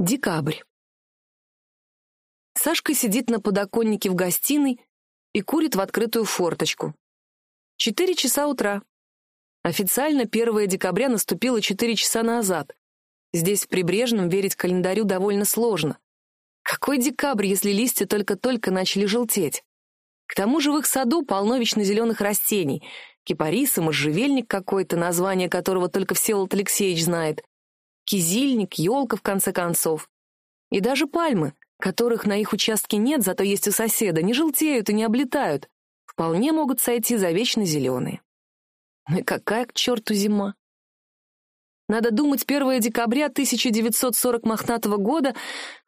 Декабрь. Сашка сидит на подоконнике в гостиной и курит в открытую форточку. Четыре часа утра. Официально 1 декабря наступило четыре часа назад. Здесь, в Прибрежном, верить календарю довольно сложно. Какой декабрь, если листья только-только начали желтеть? К тому же в их саду полно вечно зеленых растений. Кипарисы, можжевельник какой-то, название которого только Всеволод Алексеевич знает кизильник, елка, в конце концов. И даже пальмы, которых на их участке нет, зато есть у соседа, не желтеют и не облетают, вполне могут сойти за вечно зеленые. Ну и какая к черту зима? Надо думать, 1 декабря 1940 мохнатого года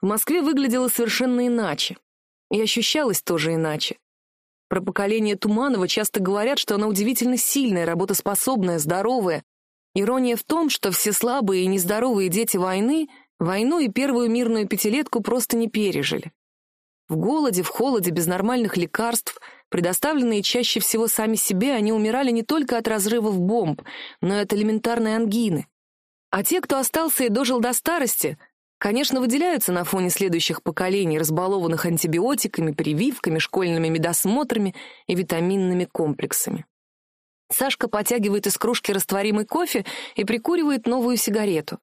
в Москве выглядело совершенно иначе. И ощущалось тоже иначе. Про поколение Туманова часто говорят, что оно удивительно сильное, работоспособное, здоровое, Ирония в том, что все слабые и нездоровые дети войны войну и первую мирную пятилетку просто не пережили. В голоде, в холоде, без нормальных лекарств, предоставленные чаще всего сами себе, они умирали не только от разрывов бомб, но и от элементарной ангины. А те, кто остался и дожил до старости, конечно, выделяются на фоне следующих поколений, разбалованных антибиотиками, прививками, школьными медосмотрами и витаминными комплексами. Сашка потягивает из кружки растворимый кофе и прикуривает новую сигарету.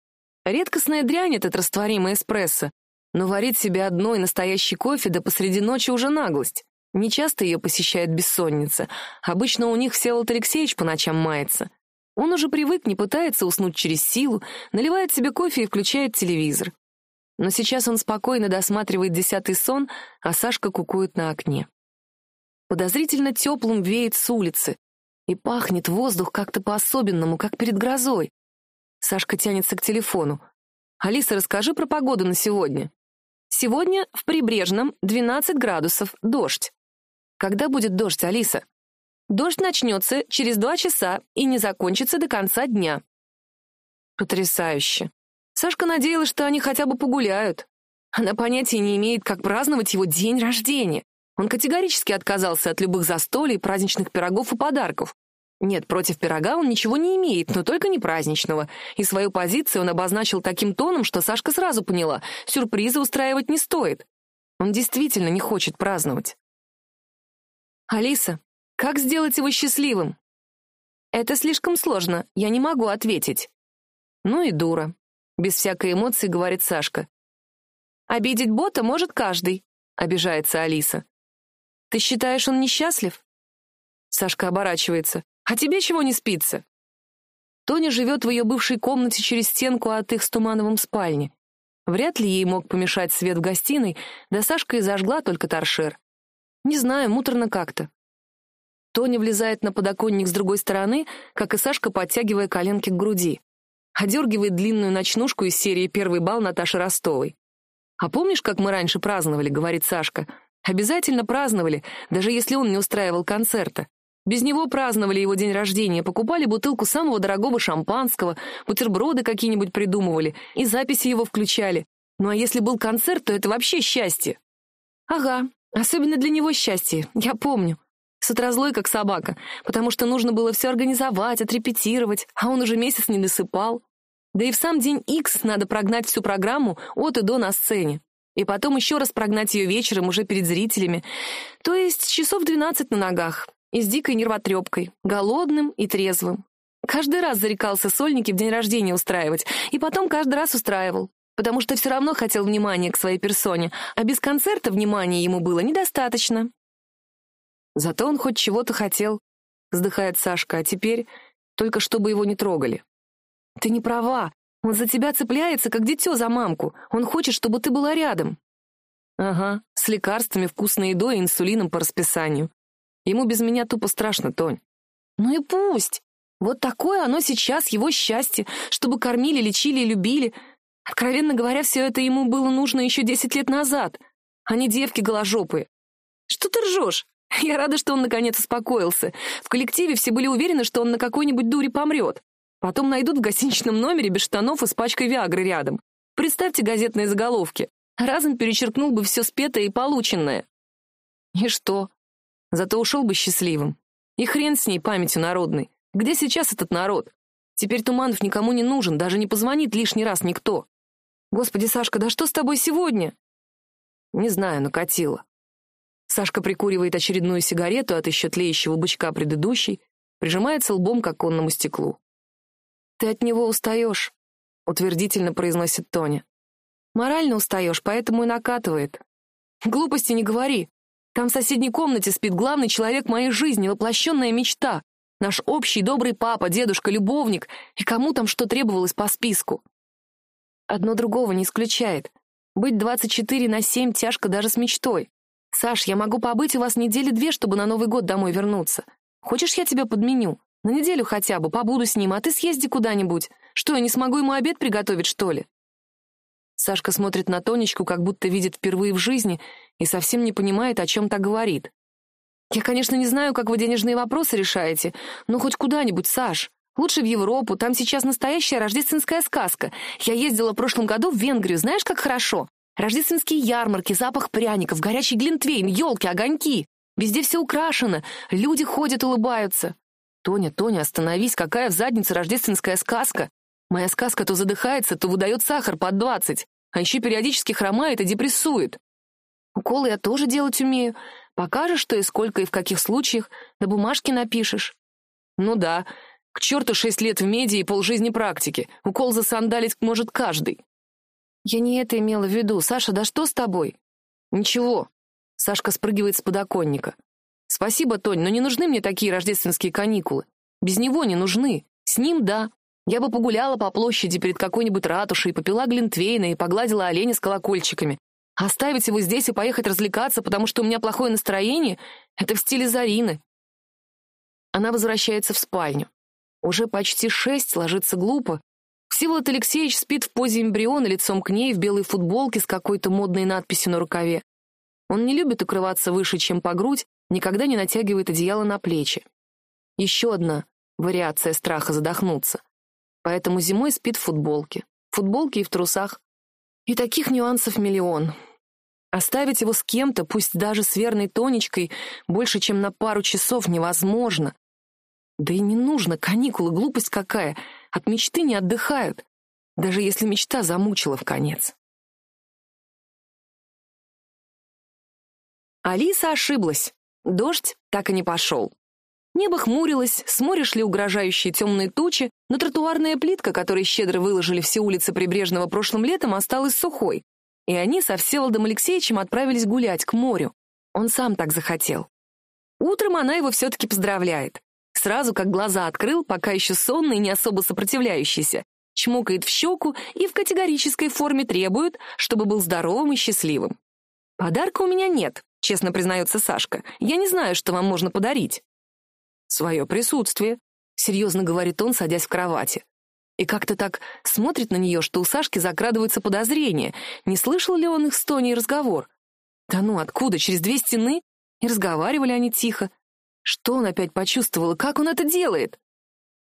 Редкостная дрянь этот растворимый эспрессо, но варить себе одной настоящий кофе да посреди ночи уже наглость. Нечасто ее посещает бессонница. Обычно у них Всеволод Алексеевич по ночам мается. Он уже привык, не пытается уснуть через силу, наливает себе кофе и включает телевизор. Но сейчас он спокойно досматривает десятый сон, а Сашка кукует на окне. Подозрительно теплым веет с улицы. И пахнет воздух как-то по-особенному, как перед грозой. Сашка тянется к телефону. «Алиса, расскажи про погоду на сегодня». «Сегодня в Прибрежном 12 градусов, дождь». «Когда будет дождь, Алиса?» «Дождь начнется через два часа и не закончится до конца дня». Потрясающе. Сашка надеялась, что они хотя бы погуляют. Она понятия не имеет, как праздновать его день рождения. Он категорически отказался от любых застолий, праздничных пирогов и подарков. Нет, против пирога он ничего не имеет, но только не праздничного. И свою позицию он обозначил таким тоном, что Сашка сразу поняла, сюрпризы устраивать не стоит. Он действительно не хочет праздновать. «Алиса, как сделать его счастливым?» «Это слишком сложно, я не могу ответить». «Ну и дура», — без всякой эмоции говорит Сашка. «Обидеть бота может каждый», — обижается Алиса. Ты считаешь, он несчастлив?» Сашка оборачивается. «А тебе чего не спится?» Тоня живет в ее бывшей комнате через стенку от их с Тумановым спальни. Вряд ли ей мог помешать свет в гостиной, да Сашка и зажгла только торшер. Не знаю, муторно как-то. Тоня влезает на подоконник с другой стороны, как и Сашка, подтягивая коленки к груди. Одергивает длинную ночнушку из серии «Первый бал» Наташи Ростовой. «А помнишь, как мы раньше праздновали?» — говорит Сашка. Обязательно праздновали, даже если он не устраивал концерта. Без него праздновали его день рождения, покупали бутылку самого дорогого шампанского, бутерброды какие-нибудь придумывали и записи его включали. Ну а если был концерт, то это вообще счастье. Ага, особенно для него счастье, я помню. С утра злой, как собака, потому что нужно было все организовать, отрепетировать, а он уже месяц не досыпал. Да и в сам день X надо прогнать всю программу от и до на сцене и потом еще раз прогнать ее вечером уже перед зрителями. То есть часов двенадцать на ногах, и с дикой нервотрепкой, голодным и трезвым. Каждый раз зарекался сольники в день рождения устраивать, и потом каждый раз устраивал, потому что все равно хотел внимания к своей персоне, а без концерта внимания ему было недостаточно. Зато он хоть чего-то хотел, вздыхает Сашка, а теперь только чтобы его не трогали. Ты не права, он за тебя цепляется, как дитё за мамку. Он хочет, чтобы ты была рядом. Ага, с лекарствами, вкусной едой и инсулином по расписанию. Ему без меня тупо страшно, Тонь. Ну и пусть. Вот такое оно сейчас, его счастье, чтобы кормили, лечили и любили. Откровенно говоря, все это ему было нужно еще десять лет назад, а не девки голожопые. Что ты ржешь? Я рада, что он наконец успокоился. В коллективе все были уверены, что он на какой-нибудь дуре помрет. Потом найдут в гостиничном номере без штанов и с пачкой Виагры рядом. Представьте газетные заголовки. Разом перечеркнул бы все спетое и полученное. И что? Зато ушел бы счастливым. И хрен с ней памятью народной. Где сейчас этот народ? Теперь Туманов никому не нужен, даже не позвонит лишний раз никто. Господи, Сашка, да что с тобой сегодня? Не знаю, накатило. Сашка прикуривает очередную сигарету от еще тлеющего бычка предыдущей, прижимается лбом к оконному стеклу. «Ты от него устаешь», — утвердительно произносит Тоня. «Морально устаешь, поэтому и накатывает. Глупости не говори. Там в соседней комнате спит главный человек моей жизни, воплощенная мечта. Наш общий добрый папа, дедушка, любовник. И кому там что требовалось по списку? Одно другого не исключает. Быть 24 на 7 тяжко даже с мечтой. Саш, я могу побыть у вас недели две, чтобы на Новый год домой вернуться. Хочешь, я тебя подменю? На неделю хотя бы, побуду с ним, а ты съезди куда-нибудь. Что, я не смогу ему обед приготовить, что ли?» Сашка смотрит на Тонечку, как будто видит впервые в жизни и совсем не понимает, о чем так говорит. «Я, конечно, не знаю, как вы денежные вопросы решаете, но хоть куда-нибудь, Саш. Лучше в Европу, там сейчас настоящая рождественская сказка. Я ездила в прошлом году в Венгрию, знаешь, как хорошо? Рождественские ярмарки, запах пряников, горячий глинтвейн, елки, огоньки. Везде все украшено, люди ходят, улыбаются. Тоня, Тоня, остановись, какая в заднице рождественская сказка? Моя сказка то задыхается, то выдает сахар под двадцать, а еще периодически хромает и депрессует. Уколы я тоже делать умею. Покажешь, что и сколько, и в каких случаях, на бумажке напишешь. Ну да, к черту шесть лет в меди и полжизни практики. Укол засандалить может каждый. Я не это имела в виду. Саша, да что с тобой? Ничего. Сашка спрыгивает с подоконника. Спасибо, Тонь, но не нужны мне такие рождественские каникулы. Без него не нужны. С ним — да. Я бы погуляла по площади перед какой-нибудь ратушей, попила глинтвейна и погладила оленя с колокольчиками. Оставить его здесь и поехать развлекаться, потому что у меня плохое настроение — это в стиле Зарины. Она возвращается в спальню. Уже почти шесть, ложится глупо. Всеволод Алексеевич спит в позе эмбриона лицом к ней в белой футболке с какой-то модной надписью на рукаве. Он не любит укрываться выше, чем по грудь, никогда не натягивает одеяло на плечи. Еще одна вариация страха задохнуться. Поэтому зимой спит в футболке. В футболке и в трусах. И таких нюансов миллион. Оставить его с кем-то, пусть даже с верной Тонечкой, больше, чем на пару часов невозможно. Да и не нужно, каникулы, глупость какая. От мечты не отдыхают, даже если мечта замучила в конец. Алиса ошиблась. Дождь так и не пошел. Небо хмурилось, смотришь ли угрожающие темные тучи, но тротуарная плитка, которой щедро выложили все улицы Прибрежного прошлым летом, осталась сухой. И они со Всеволодом Алексеевичем отправились гулять к морю. Он сам так захотел. Утром она его все-таки поздравляет. Сразу как глаза открыл, пока еще сонный и не особо сопротивляющийся, чмокает в щеку и в категорической форме требует, чтобы был здоровым и счастливым. «Подарка у меня нет», — честно признается Сашка. «Я не знаю, что вам можно подарить» свое присутствие», — серьезно говорит он, садясь в кровати. И как-то так смотрит на нее, что у Сашки закрадываются подозрения. Не слышал ли он их с Тоней разговор? Да ну, откуда? Через две стены? И разговаривали они тихо. Что он опять почувствовал? Как он это делает?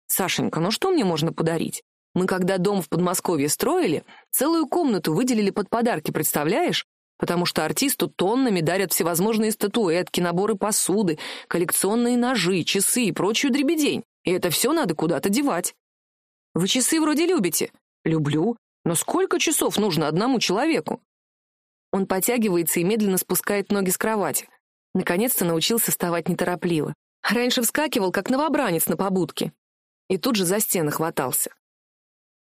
Сашенька, ну что мне можно подарить? Мы когда дом в Подмосковье строили, целую комнату выделили под подарки, представляешь? Потому что артисту тоннами дарят всевозможные статуэтки, наборы посуды, коллекционные ножи, часы и прочую дребедень. И это все надо куда-то девать. Вы часы вроде любите. Люблю. Но сколько часов нужно одному человеку? Он потягивается и медленно спускает ноги с кровати. Наконец-то научился вставать неторопливо. Раньше вскакивал, как новобранец на побудке. И тут же за стены хватался.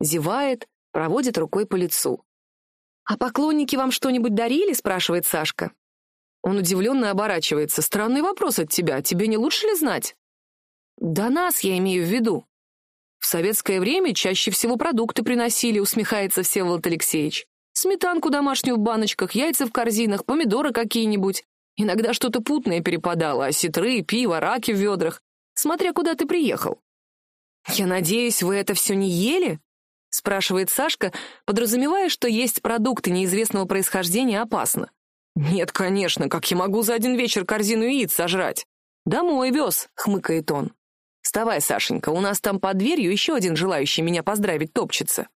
Зевает, проводит рукой по лицу. «А поклонники вам что-нибудь дарили?» — спрашивает Сашка. Он удивленно оборачивается. «Странный вопрос от тебя. Тебе не лучше ли знать?» «Да нас я имею в виду». «В советское время чаще всего продукты приносили», — усмехается Всеволод Алексеевич. «Сметанку домашнюю в баночках, яйца в корзинах, помидоры какие-нибудь. Иногда что-то путное перепадало, осетры, пиво, раки в ведрах. Смотря куда ты приехал». «Я надеюсь, вы это все не ели?» — спрашивает Сашка, подразумевая, что есть продукты неизвестного происхождения опасно. «Нет, конечно, как я могу за один вечер корзину яиц сожрать?» «Домой вез», — хмыкает он. «Вставай, Сашенька, у нас там под дверью еще один желающий меня поздравить топчется».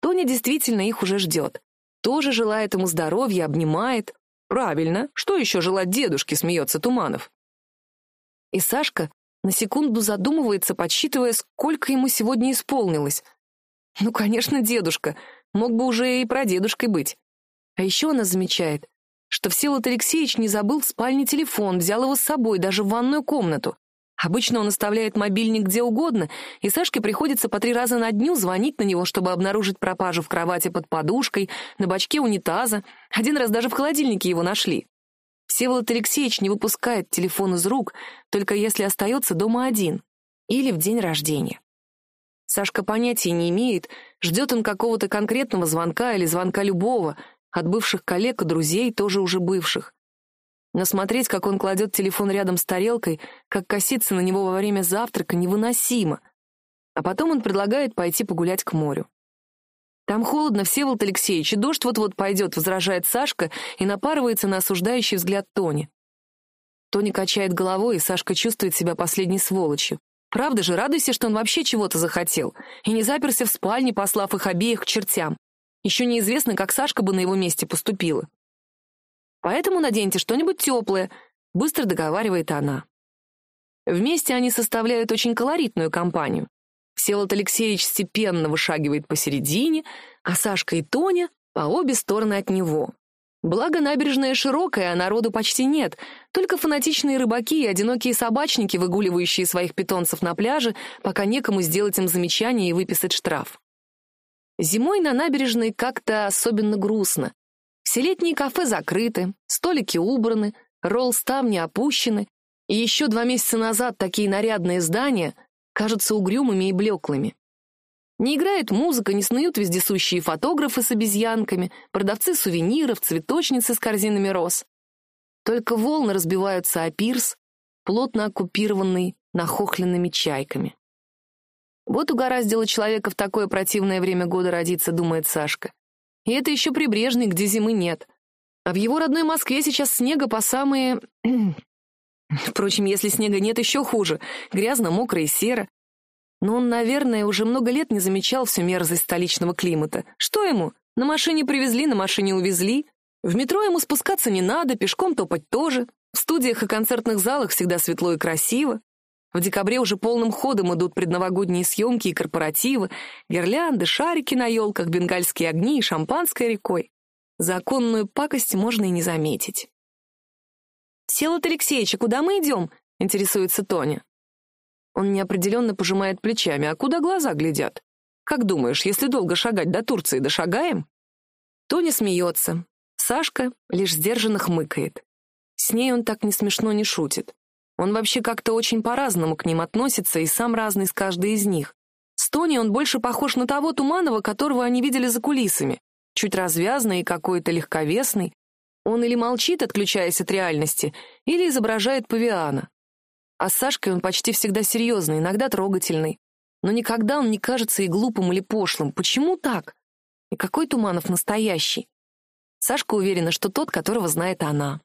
Тоня действительно их уже ждет. Тоже желает ему здоровья, обнимает. «Правильно, что еще желать дедушке?» — смеется Туманов. И Сашка на секунду задумывается, подсчитывая, сколько ему сегодня исполнилось — ну, конечно, дедушка. Мог бы уже и прадедушкой быть. А еще она замечает, что Всеволод Алексеевич не забыл в спальне телефон, взял его с собой даже в ванную комнату. Обычно он оставляет мобильник где угодно, и Сашке приходится по три раза на дню звонить на него, чтобы обнаружить пропажу в кровати под подушкой, на бачке унитаза. Один раз даже в холодильнике его нашли. Всеволод Алексеевич не выпускает телефон из рук, только если остается дома один или в день рождения. Сашка понятия не имеет, ждет он какого-то конкретного звонка или звонка любого, от бывших коллег и друзей, тоже уже бывших. Но смотреть, как он кладет телефон рядом с тарелкой, как косится на него во время завтрака, невыносимо. А потом он предлагает пойти погулять к морю. «Там холодно, Всеволод Алексеевич, и дождь вот-вот пойдет», — возражает Сашка и напарывается на осуждающий взгляд Тони. Тони качает головой, и Сашка чувствует себя последней сволочью. Правда же, радуйся, что он вообще чего-то захотел, и не заперся в спальне, послав их обеих к чертям. Еще неизвестно, как Сашка бы на его месте поступила. Поэтому наденьте что-нибудь теплое», — быстро договаривает она. Вместе они составляют очень колоритную компанию. Всеволод Алексеевич степенно вышагивает посередине, а Сашка и Тоня — по обе стороны от него. Благо, набережная широкая, а народу почти нет, только фанатичные рыбаки и одинокие собачники, выгуливающие своих питомцев на пляже, пока некому сделать им замечание и выписать штраф. Зимой на набережной как-то особенно грустно. Все летние кафе закрыты, столики убраны, ролл-ставни опущены, и еще два месяца назад такие нарядные здания кажутся угрюмыми и блеклыми. Не играет музыка, не снуют вездесущие фотографы с обезьянками, продавцы сувениров, цветочницы с корзинами роз. Только волны разбиваются о пирс, плотно оккупированный нахохленными чайками. Вот угораздило человека в такое противное время года родиться, думает Сашка. И это еще прибрежный, где зимы нет. А в его родной Москве сейчас снега по самые... Впрочем, если снега нет, еще хуже. Грязно, мокро и серо. Но он, наверное, уже много лет не замечал всю мерзость столичного климата. Что ему? На машине привезли, на машине увезли. В метро ему спускаться не надо, пешком топать тоже. В студиях и концертных залах всегда светло и красиво. В декабре уже полным ходом идут предновогодние съемки и корпоративы, гирлянды, шарики на елках, бенгальские огни и шампанское рекой. Законную пакость можно и не заметить. «Селот Алексеевич, а куда мы идем?» — интересуется Тоня. Он неопределенно пожимает плечами. «А куда глаза глядят? Как думаешь, если долго шагать до Турции, дошагаем?» Тоня смеется. Сашка лишь сдержанно хмыкает. С ней он так не смешно не шутит. Он вообще как-то очень по-разному к ним относится и сам разный с каждой из них. С Тони он больше похож на того Туманова, которого они видели за кулисами. Чуть развязный и какой-то легковесный. Он или молчит, отключаясь от реальности, или изображает павиана. А с Сашкой он почти всегда серьезный, иногда трогательный. Но никогда он не кажется и глупым, или пошлым. Почему так? И какой Туманов настоящий? Сашка уверена, что тот, которого знает она.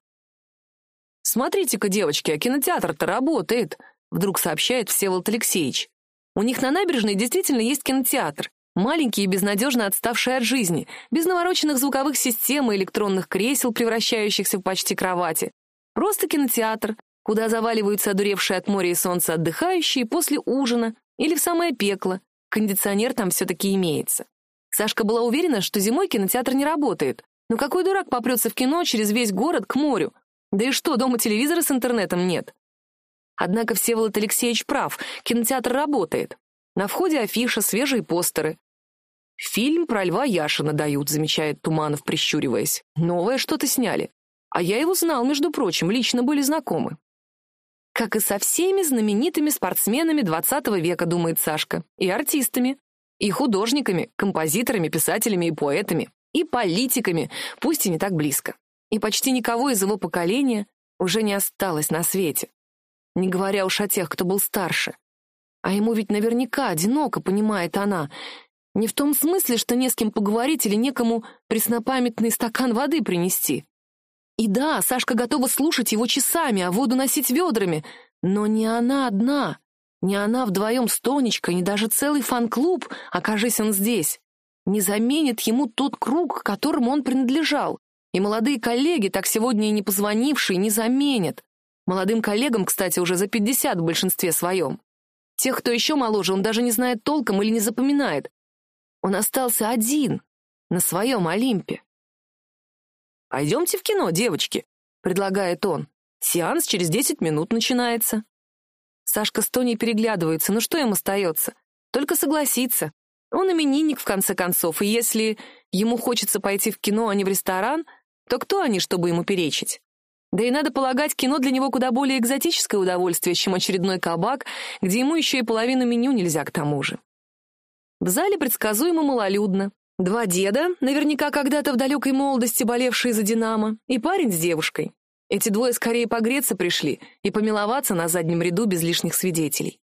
«Смотрите-ка, девочки, а кинотеатр-то работает», — вдруг сообщает Всеволод Алексеевич. «У них на набережной действительно есть кинотеатр. Маленький и безнадежно отставший от жизни, без навороченных звуковых систем и электронных кресел, превращающихся в почти кровати. Просто кинотеатр, куда заваливаются одуревшие от моря и солнца отдыхающие после ужина или в самое пекло. Кондиционер там все-таки имеется. Сашка была уверена, что зимой кинотеатр не работает. Но какой дурак попрется в кино через весь город к морю? Да и что, дома телевизора с интернетом нет? Однако Всеволод Алексеевич прав, кинотеатр работает. На входе афиша, свежие постеры. «Фильм про Льва Яшина дают», — замечает Туманов, прищуриваясь. «Новое что-то сняли. А я его знал, между прочим, лично были знакомы». Как и со всеми знаменитыми спортсменами XX века, думает Сашка, и артистами, и художниками, композиторами, писателями и поэтами, и политиками, пусть и не так близко и почти никого из его поколения уже не осталось на свете. Не говоря уж о тех, кто был старше. А ему ведь наверняка одиноко, понимает она. Не в том смысле, что не с кем поговорить или некому преснопамятный стакан воды принести. И да, Сашка готова слушать его часами, а воду носить ведрами. Но не она одна. Не она вдвоем с Тонечкой, не даже целый фан-клуб, окажись он здесь. Не заменит ему тот круг, к которому он принадлежал. И молодые коллеги, так сегодня и не позвонившие, не заменят. Молодым коллегам, кстати, уже за 50 в большинстве своем. Тех, кто еще моложе, он даже не знает толком или не запоминает. Он остался один. на своем Олимпе. «Пойдемте в кино, девочки», — предлагает он. «Сеанс через десять минут начинается». Сашка с Тоней переглядываются, ну что им остается? Только согласиться. Он именинник, в конце концов, и если ему хочется пойти в кино, а не в ресторан, то кто они, чтобы ему перечить? Да и надо полагать, кино для него куда более экзотическое удовольствие, чем очередной кабак, где ему еще и половину меню нельзя к тому же. В зале предсказуемо малолюдно. Два деда, наверняка когда-то в далекой молодости болевшие за «Динамо», и парень с девушкой. Эти двое скорее погреться пришли и помиловаться на заднем ряду без лишних свидетелей.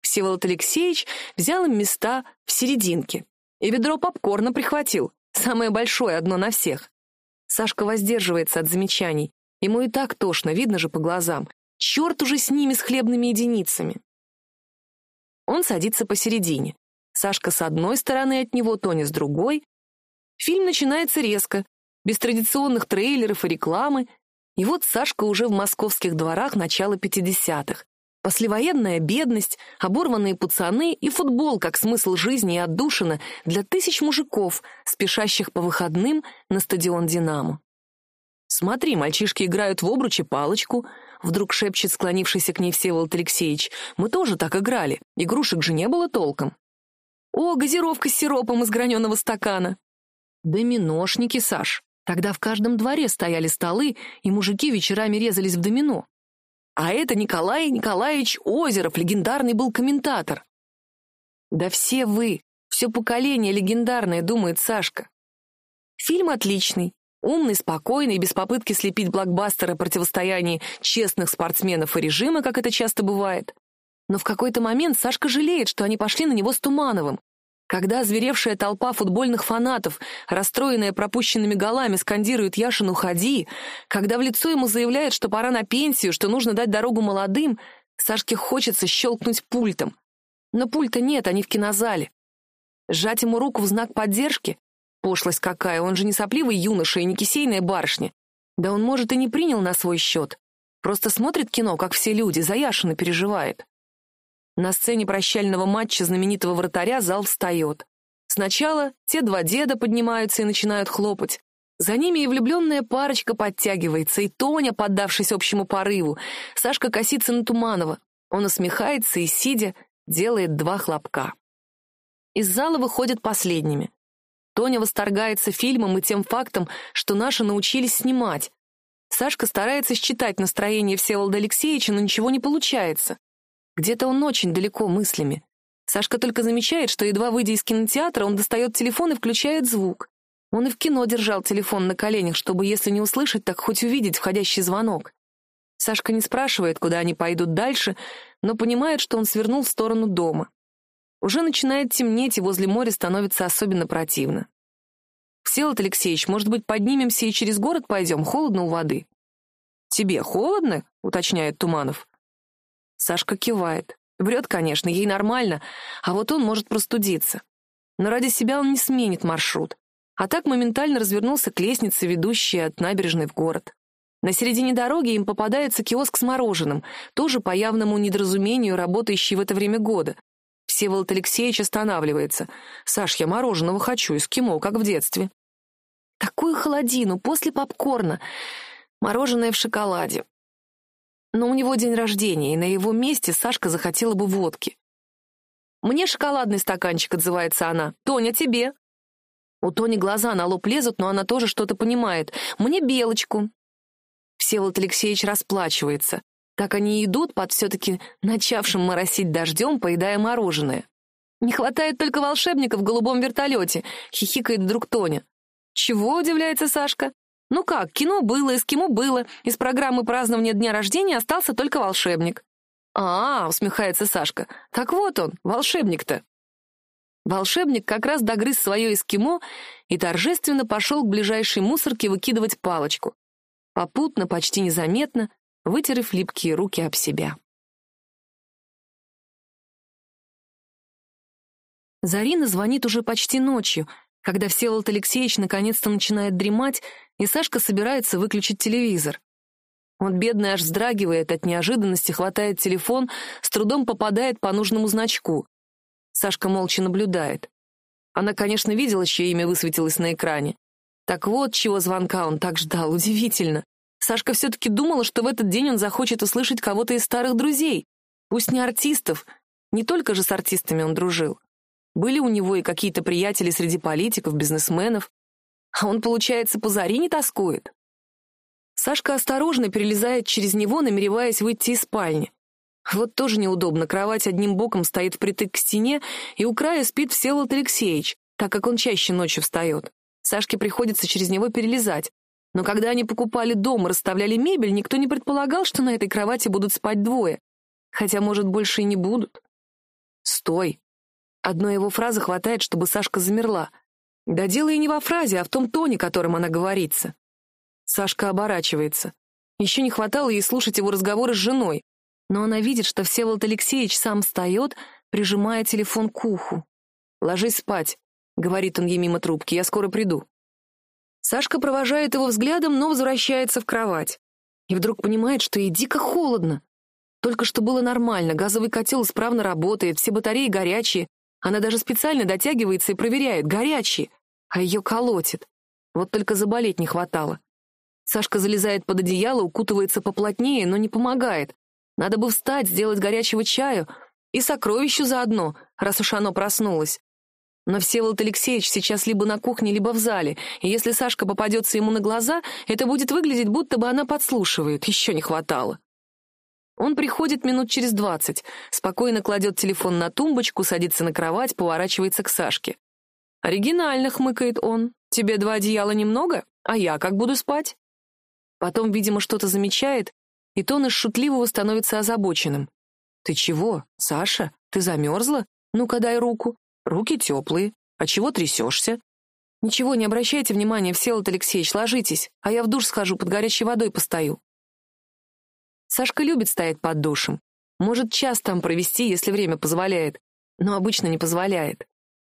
Всеволод Алексеевич взял им места в серединке и ведро попкорна прихватил, самое большое одно на всех. Сашка воздерживается от замечаний, ему и так тошно, видно же по глазам. Черт уже с ними, с хлебными единицами. Он садится посередине. Сашка с одной стороны от него, Тоня с другой. Фильм начинается резко, без традиционных трейлеров и рекламы. И вот Сашка уже в московских дворах начала 50-х. Послевоенная бедность, оборванные пацаны и футбол как смысл жизни и отдушина для тысяч мужиков, спешащих по выходным на стадион «Динамо». «Смотри, мальчишки играют в обруче палочку», — вдруг шепчет склонившийся к ней Всеволод Алексеевич. «Мы тоже так играли. Игрушек же не было толком». О, газировка с сиропом из граненого стакана. Доминошники, Саш. Тогда в каждом дворе стояли столы, и мужики вечерами резались в домино. А это Николай Николаевич Озеров, легендарный был комментатор. Да все вы, все поколение легендарное, думает Сашка. Фильм отличный, умный, спокойный, без попытки слепить блокбастера противостоянии честных спортсменов и режима, как это часто бывает. Но в какой-то момент Сашка жалеет, что они пошли на него с Тумановым. Когда озверевшая толпа футбольных фанатов, расстроенная пропущенными голами, скандирует «Яшин, уходи», когда в лицо ему заявляет, что пора на пенсию, что нужно дать дорогу молодым, Сашке хочется щелкнуть пультом. Но пульта нет, они в кинозале. Сжать ему руку в знак поддержки? Пошлость какая, он же не сопливый юноша и не кисейная барышня. Да он, может, и не принял на свой счет. Просто смотрит кино, как все люди, за Яшина переживает. На сцене прощального матча знаменитого вратаря зал встает. Сначала те два деда поднимаются и начинают хлопать. За ними и влюбленная парочка подтягивается, и Тоня, поддавшись общему порыву. Сашка косится на Туманова. Он усмехается и, сидя, делает два хлопка. Из зала выходят последними. Тоня восторгается фильмом и тем фактом, что наши научились снимать. Сашка старается считать настроение Всеволода Алексеевича, но ничего не получается. Где-то он очень далеко мыслями. Сашка только замечает, что, едва выйдя из кинотеатра, он достает телефон и включает звук. Он и в кино держал телефон на коленях, чтобы, если не услышать, так хоть увидеть входящий звонок. Сашка не спрашивает, куда они пойдут дальше, но понимает, что он свернул в сторону дома. Уже начинает темнеть, и возле моря становится особенно противно. «Всеволод Алексеевич, может быть, поднимемся и через город пойдем? Холодно у воды». «Тебе холодно?» — уточняет Туманов. Сашка кивает. Врет, конечно, ей нормально, а вот он может простудиться. Но ради себя он не сменит маршрут. А так моментально развернулся к лестнице, ведущей от набережной в город. На середине дороги им попадается киоск с мороженым, тоже по явному недоразумению работающий в это время года. Всеволод Алексеевич останавливается. «Саш, я мороженого хочу, эскимо, как в детстве». Такую холодину, после попкорна. Мороженое в шоколаде. Но у него день рождения, и на его месте Сашка захотела бы водки. «Мне шоколадный стаканчик», — отзывается она. «Тоня, тебе». У Тони глаза на лоб лезут, но она тоже что-то понимает. «Мне белочку». Всеволод Алексеевич расплачивается. Так они идут под все-таки начавшим моросить дождем, поедая мороженое. «Не хватает только волшебника в голубом вертолете», — хихикает вдруг Тоня. «Чего?» — удивляется Сашка. Ну как, кино было, эскимо было, из программы празднования дня рождения остался только волшебник. А, -а усмехается Сашка. Так вот он, волшебник-то. Волшебник как раз догрыз свое эскимо и торжественно пошел к ближайшей мусорке выкидывать палочку. Попутно, почти незаметно, вытерев липкие руки об себя. Зарина звонит уже почти ночью, когда Всеволод Алексеевич наконец-то начинает дремать, и Сашка собирается выключить телевизор. Он, бедный, аж вздрагивает от неожиданности, хватает телефон, с трудом попадает по нужному значку. Сашка молча наблюдает. Она, конечно, видела, чье имя высветилось на экране. Так вот, чего звонка он так ждал, удивительно. Сашка все-таки думала, что в этот день он захочет услышать кого-то из старых друзей. Пусть не артистов, не только же с артистами он дружил. Были у него и какие-то приятели среди политиков, бизнесменов. А он, получается, по зари не тоскует. Сашка осторожно перелезает через него, намереваясь выйти из спальни. Вот тоже неудобно, кровать одним боком стоит впритык к стене, и у края спит Всеволод Алексеевич, так как он чаще ночью встает. Сашке приходится через него перелезать. Но когда они покупали дом и расставляли мебель, никто не предполагал, что на этой кровати будут спать двое. Хотя, может, больше и не будут. «Стой!» Одной его фразы хватает, чтобы Сашка замерла. Да дело и не во фразе, а в том тоне, которым она говорится. Сашка оборачивается. Еще не хватало ей слушать его разговоры с женой. Но она видит, что Всеволод Алексеевич сам встает, прижимая телефон к уху. «Ложись спать», — говорит он ей мимо трубки, — «я скоро приду». Сашка провожает его взглядом, но возвращается в кровать. И вдруг понимает, что ей дико холодно. Только что было нормально, газовый котел исправно работает, все батареи горячие. Она даже специально дотягивается и проверяет, горячие, а ее колотит. Вот только заболеть не хватало. Сашка залезает под одеяло, укутывается поплотнее, но не помогает. Надо бы встать, сделать горячего чаю и сокровищу заодно, раз уж оно проснулось. Но Всеволод Алексеевич сейчас либо на кухне, либо в зале, и если Сашка попадется ему на глаза, это будет выглядеть, будто бы она подслушивает, еще не хватало. Он приходит минут через двадцать, спокойно кладет телефон на тумбочку, садится на кровать, поворачивается к Сашке. «Оригинально», — хмыкает он. «Тебе два одеяла немного? А я как буду спать?» Потом, видимо, что-то замечает, и тон из шутливого становится озабоченным. «Ты чего, Саша? Ты замерзла? Ну-ка дай руку. Руки теплые. А чего трясешься? Ничего, не обращайте внимания, Всеволод Алексеевич, ложитесь, а я в душ схожу, под горячей водой постою. Сашка любит стоять под душем. Может час там провести, если время позволяет, но обычно не позволяет.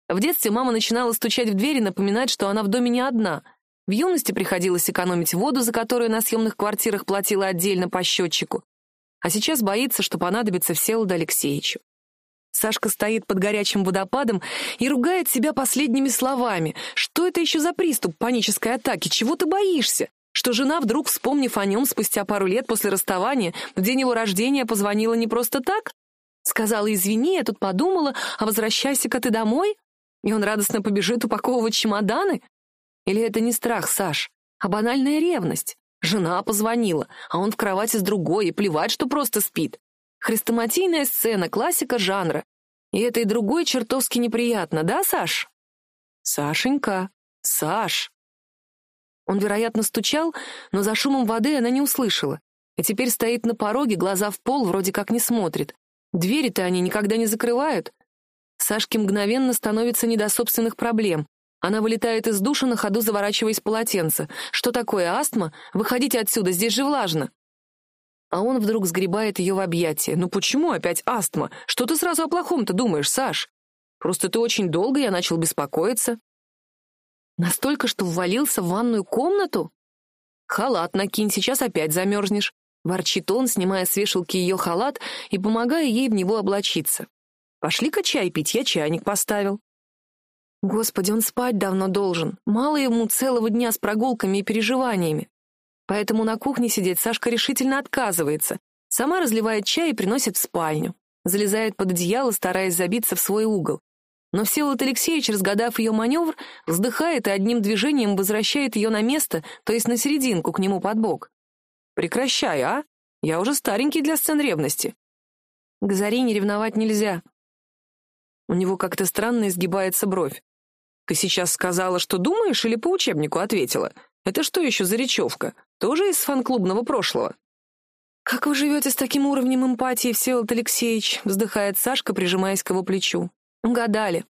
В детстве мама начинала стучать в дверь и напоминать, что она в доме не одна. В юности приходилось экономить воду, за которую на съемных квартирах платила отдельно по счетчику. А сейчас боится, что понадобится Всеволоду Алексеевичу. Сашка стоит под горячим водопадом и ругает себя последними словами. Что это еще за приступ панической атаки? Чего ты боишься? Что жена, вдруг вспомнив о нем спустя пару лет после расставания, в день его рождения позвонила не просто так? Сказала, извини, я тут подумала, а возвращайся-ка ты домой? И он радостно побежит упаковывать чемоданы? Или это не страх, Саш, а банальная ревность? Жена позвонила, а он в кровати с другой, и плевать, что просто спит. Хрестоматийная сцена, классика жанра. И это и другой чертовски неприятно, да, Саш? Сашенька, Саш. Он, вероятно, стучал, но за шумом воды она не услышала. И теперь стоит на пороге, глаза в пол, вроде как не смотрит. Двери-то они никогда не закрывают. Сашке мгновенно становится не до собственных проблем. Она вылетает из душа, на ходу заворачиваясь полотенце. «Что такое, астма? Выходите отсюда, здесь же влажно!» а он вдруг сгребает ее в объятия. «Ну почему опять астма? Что ты сразу о плохом-то думаешь, Саш? Просто ты очень долго, я начал беспокоиться». Настолько, что ввалился в ванную комнату? «Халат накинь, сейчас опять замерзнешь», — ворчит он, снимая с вешалки ее халат и помогая ей в него облачиться. «Пошли-ка чай пить, я чайник поставил». Господи, он спать давно должен. Мало ему целого дня с прогулками и переживаниями. Поэтому на кухне сидеть Сашка решительно отказывается. Сама разливает чай и приносит в спальню. Залезает под одеяло, стараясь забиться в свой угол. Но Всеволод Алексеевич, разгадав ее маневр, вздыхает и одним движением возвращает ее на место, то есть на серединку, к нему под бок. «Прекращай, а? Я уже старенький для сцен ревности». К Зарине ревновать нельзя. У него как-то странно изгибается бровь. «Ты сейчас сказала, что думаешь, или по учебнику ответила? Это что еще за речевка? Тоже из фан-клубного прошлого?» «Как вы живете с таким уровнем эмпатии, Всеволод Алексеевич?» — вздыхает Сашка, прижимаясь к его плечу. «Угадали».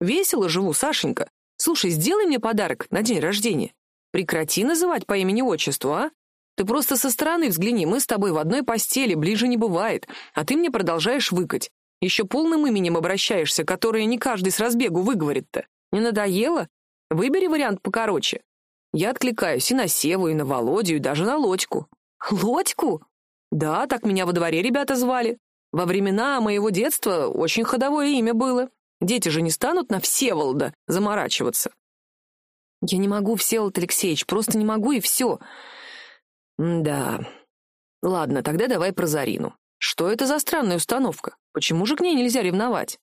«Весело живу, Сашенька. Слушай, сделай мне подарок на день рождения. Прекрати называть по имени-отчеству, а? Ты просто со стороны взгляни, мы с тобой в одной постели, ближе не бывает, а ты мне продолжаешь выкать. Еще полным именем обращаешься, которое не каждый с разбегу выговорит-то. Не надоело? Выбери вариант покороче. Я откликаюсь и на Севу, и на Володю, и даже на Лодьку. Лодьку? Да, так меня во дворе ребята звали. Во времена моего детства очень ходовое имя было. Дети же не станут на Всеволода заморачиваться. Я не могу, Всеволод Алексеевич, просто не могу, и все. Да. Ладно, тогда давай про Зарину. Что это за странная установка? Почему же к ней нельзя ревновать?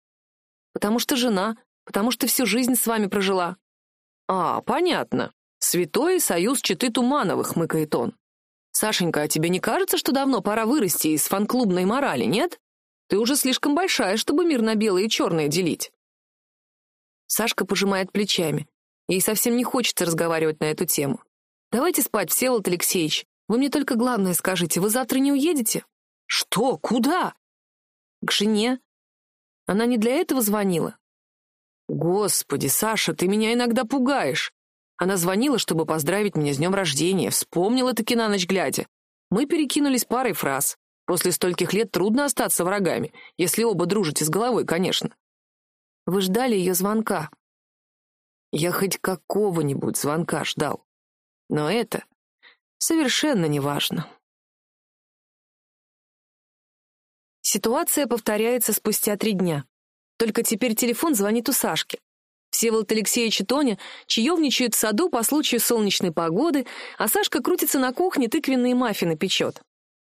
Потому что жена, потому что всю жизнь с вами прожила. А, понятно. Святой союз читы Тумановых, мыкает он. Сашенька, а тебе не кажется, что давно пора вырасти из фан-клубной морали, нет? Ты уже слишком большая, чтобы мир на белое и черное делить. Сашка пожимает плечами. Ей совсем не хочется разговаривать на эту тему. Давайте спать, Всеволод Алексеевич. Вы мне только главное скажите, вы завтра не уедете? Что? Куда? К жене. Она не для этого звонила. Господи, Саша, ты меня иногда пугаешь. Она звонила, чтобы поздравить меня с днем рождения, вспомнила-таки на ночь глядя. Мы перекинулись парой фраз. После стольких лет трудно остаться врагами, если оба дружите с головой, конечно. Вы ждали ее звонка. Я хоть какого-нибудь звонка ждал. Но это совершенно неважно. Ситуация повторяется спустя три дня. Только теперь телефон звонит у Сашки. Всеволод Алексеевич и Тоня чаевничают в саду по случаю солнечной погоды, а Сашка крутится на кухне, тыквенные маффины печет.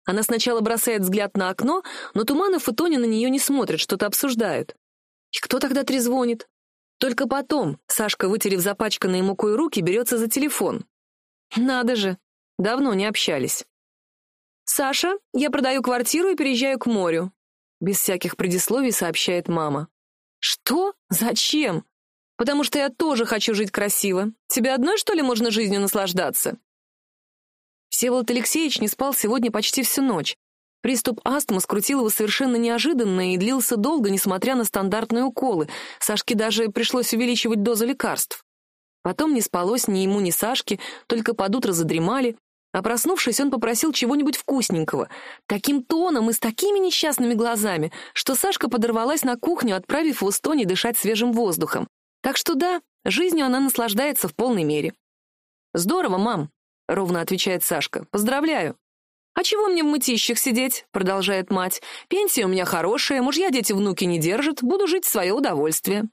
Она сначала бросает взгляд на окно, но Туманов и Тоня на нее не смотрят, что-то обсуждают. И кто тогда трезвонит? Только потом Сашка, вытерев запачканные мукой руки, берется за телефон. Надо же, давно не общались. «Саша, я продаю квартиру и переезжаю к морю», — без всяких предисловий сообщает мама. «Что? Зачем? Потому что я тоже хочу жить красиво. Тебе одной, что ли, можно жизнью наслаждаться?» Всеволод Алексеевич не спал сегодня почти всю ночь. Приступ астмы скрутил его совершенно неожиданно и длился долго, несмотря на стандартные уколы. Сашке даже пришлось увеличивать дозу лекарств. Потом не спалось ни ему, ни Сашке, только под утро задремали, а проснувшись, он попросил чего-нибудь вкусненького, таким тоном и с такими несчастными глазами, что Сашка подорвалась на кухню, отправив его с Тони дышать свежим воздухом. Так что да, жизнью она наслаждается в полной мере. «Здорово, мам», — ровно отвечает Сашка. «Поздравляю». «А чего мне в мытищах сидеть?» — продолжает мать. «Пенсия у меня хорошая, мужья дети внуки не держат, буду жить в свое удовольствие».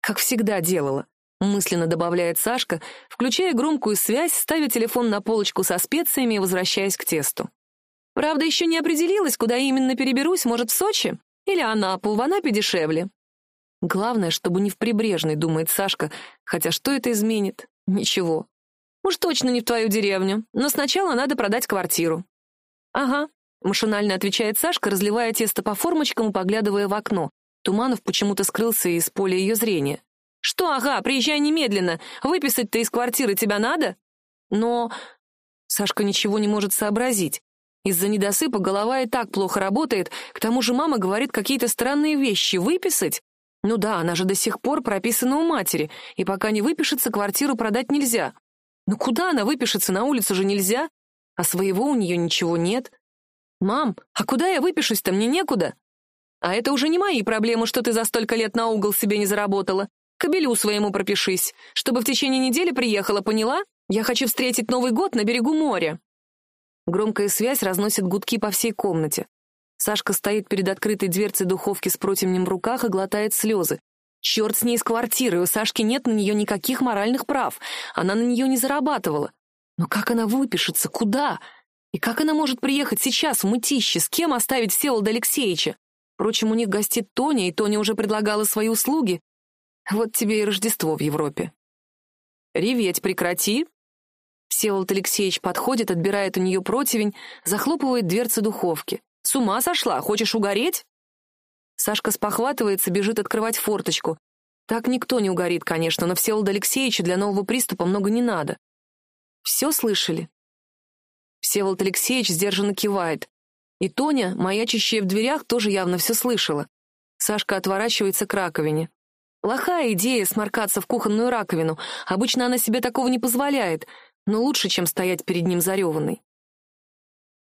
Как всегда делала мысленно добавляет Сашка, включая громкую связь, ставя телефон на полочку со специями и возвращаясь к тесту. Правда, еще не определилась, куда именно переберусь, может, в Сочи или Анапу, в Анапе дешевле. Главное, чтобы не в прибрежной, думает Сашка, хотя что это изменит? Ничего. Уж точно не в твою деревню, но сначала надо продать квартиру. Ага, машинально отвечает Сашка, разливая тесто по формочкам и поглядывая в окно. Туманов почему-то скрылся из поля ее зрения. «Что, ага, приезжай немедленно. Выписать-то из квартиры тебя надо?» «Но...» Сашка ничего не может сообразить. Из-за недосыпа голова и так плохо работает, к тому же мама говорит какие-то странные вещи. Выписать? Ну да, она же до сих пор прописана у матери, и пока не выпишется, квартиру продать нельзя. Ну куда она выпишется, на улицу же нельзя? А своего у нее ничего нет. «Мам, а куда я выпишусь-то, мне некуда?» «А это уже не мои проблемы, что ты за столько лет на угол себе не заработала. Кобелю своему пропишись, чтобы в течение недели приехала, поняла? Я хочу встретить Новый год на берегу моря». Громкая связь разносит гудки по всей комнате. Сашка стоит перед открытой дверцей духовки с противнем в руках и глотает слезы. Черт с ней из квартиры, у Сашки нет на нее никаких моральных прав. Она на нее не зарабатывала. Но как она выпишется? Куда? И как она может приехать сейчас в мытище? С кем оставить Всеволода Алексеевича? Впрочем, у них гостит Тоня, и Тоня уже предлагала свои услуги. Вот тебе и Рождество в Европе. Реветь прекрати. Всеволод Алексеевич подходит, отбирает у нее противень, захлопывает дверцы духовки. С ума сошла? Хочешь угореть? Сашка спохватывается, бежит открывать форточку. Так никто не угорит, конечно, но Всеволода Алексеевича для нового приступа много не надо. Все слышали? Всеволод Алексеевич сдержанно кивает. И Тоня, маячащая в дверях, тоже явно все слышала. Сашка отворачивается к раковине. Плохая идея сморкаться в кухонную раковину. Обычно она себе такого не позволяет, но лучше, чем стоять перед ним зареванной.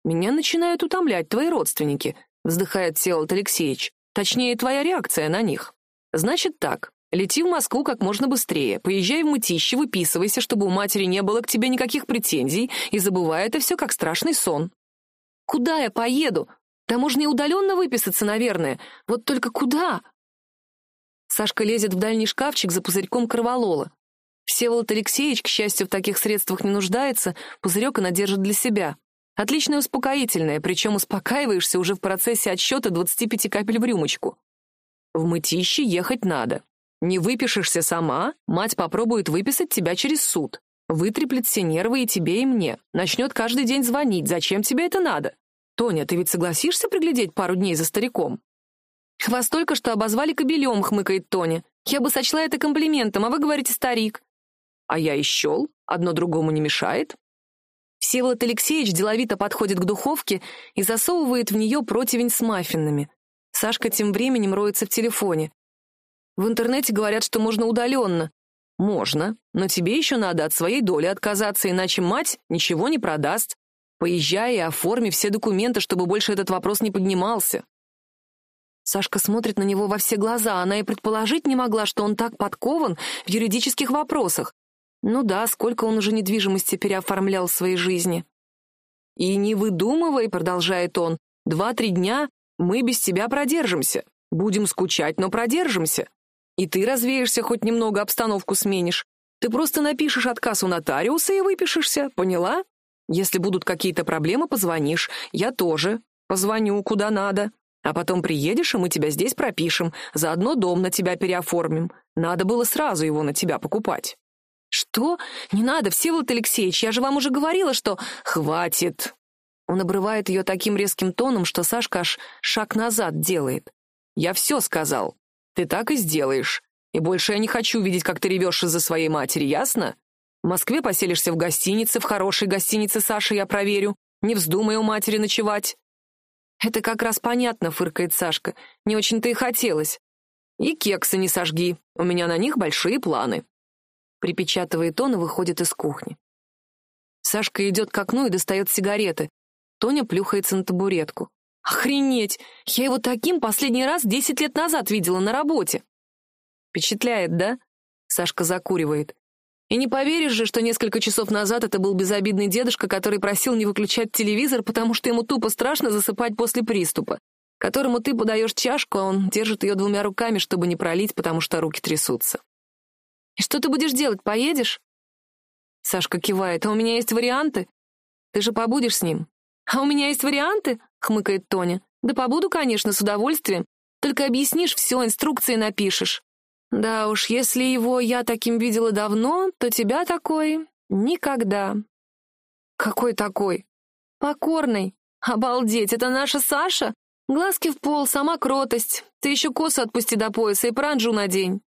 «Меня начинают утомлять твои родственники», — вздыхает Всеволод Алексеевич. «Точнее, твоя реакция на них. Значит так, лети в Москву как можно быстрее, поезжай в Мытище, выписывайся, чтобы у матери не было к тебе никаких претензий, и забывай это все как страшный сон». «Куда я поеду? Да можно и удаленно выписаться, наверное. Вот только куда?» Сашка лезет в дальний шкафчик за пузырьком корвалола. Всеволод Алексеевич, к счастью, в таких средствах не нуждается, пузырек она держит для себя. Отличное успокоительное, причем успокаиваешься уже в процессе отсчета 25 капель в рюмочку. В мытище ехать надо. Не выпишешься сама, мать попробует выписать тебя через суд. Вытреплет все нервы и тебе, и мне. Начнет каждый день звонить. Зачем тебе это надо? Тоня, ты ведь согласишься приглядеть пару дней за стариком? Вас только что обозвали кобелем, хмыкает Тоня. Я бы сочла это комплиментом, а вы говорите старик. А я и щел, одно другому не мешает. Всеволод Алексеевич деловито подходит к духовке и засовывает в нее противень с маффинами. Сашка тем временем роется в телефоне. В интернете говорят, что можно удаленно. Можно, но тебе еще надо от своей доли отказаться, иначе мать ничего не продаст. Поезжай и оформи все документы, чтобы больше этот вопрос не поднимался. Сашка смотрит на него во все глаза. Она и предположить не могла, что он так подкован в юридических вопросах. Ну да, сколько он уже недвижимости переоформлял в своей жизни. «И не выдумывай», — продолжает он, — «два-три дня мы без тебя продержимся. Будем скучать, но продержимся. И ты развеешься, хоть немного обстановку сменишь. Ты просто напишешь отказ у нотариуса и выпишешься, поняла? Если будут какие-то проблемы, позвонишь. Я тоже. Позвоню, куда надо. А потом приедешь, и мы тебя здесь пропишем. Заодно дом на тебя переоформим. Надо было сразу его на тебя покупать. «Что? Не надо, Всеволод Алексеевич, я же вам уже говорила, что...» «Хватит!» Он обрывает ее таким резким тоном, что Сашка аж шаг назад делает. «Я все сказал. Ты так и сделаешь. И больше я не хочу видеть, как ты ревешь из-за своей матери, ясно? В Москве поселишься в гостинице, в хорошей гостинице, Саша, я проверю. Не вздумай у матери ночевать». «Это как раз понятно», — фыркает Сашка. «Не очень-то и хотелось». «И кексы не сожги. У меня на них большие планы». Припечатывает он и выходит из кухни. Сашка идет к окну и достает сигареты. Тоня плюхается на табуретку. «Охренеть! Я его таким последний раз десять лет назад видела на работе!» «Впечатляет, да?» Сашка закуривает. «И не поверишь же, что несколько часов назад это был безобидный дедушка, который просил не выключать телевизор, потому что ему тупо страшно засыпать после приступа, которому ты подаешь чашку, а он держит ее двумя руками, чтобы не пролить, потому что руки трясутся. «И что ты будешь делать, поедешь?» Сашка кивает. «А у меня есть варианты. Ты же побудешь с ним?» «А у меня есть варианты?» — хмыкает Тоня. «Да побуду, конечно, с удовольствием. Только объяснишь все, инструкции напишешь». «Да уж, если его я таким видела давно, то тебя такой никогда». «Какой такой?» «Покорный. Обалдеть, это наша Саша? Глазки в пол, сама кротость. Ты еще косу отпусти до пояса и пранжу надень».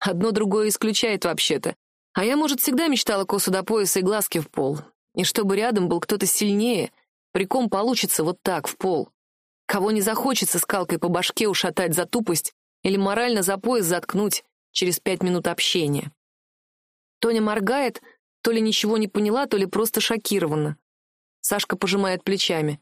Одно другое исключает вообще-то. А я, может, всегда мечтала косу до пояса и глазки в пол. И чтобы рядом был кто-то сильнее, при ком получится вот так, в пол. Кого не захочется скалкой по башке ушатать за тупость или морально за пояс заткнуть через пять минут общения. Тоня моргает, то ли ничего не поняла, то ли просто шокирована. Сашка пожимает плечами.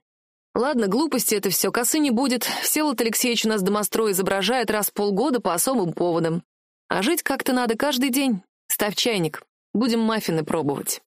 Ладно, глупости это все, косы не будет. Всеволод Алексеевич у нас домострой изображает раз в полгода по особым поводам. А жить как-то надо каждый день. Ставь чайник. Будем маффины пробовать.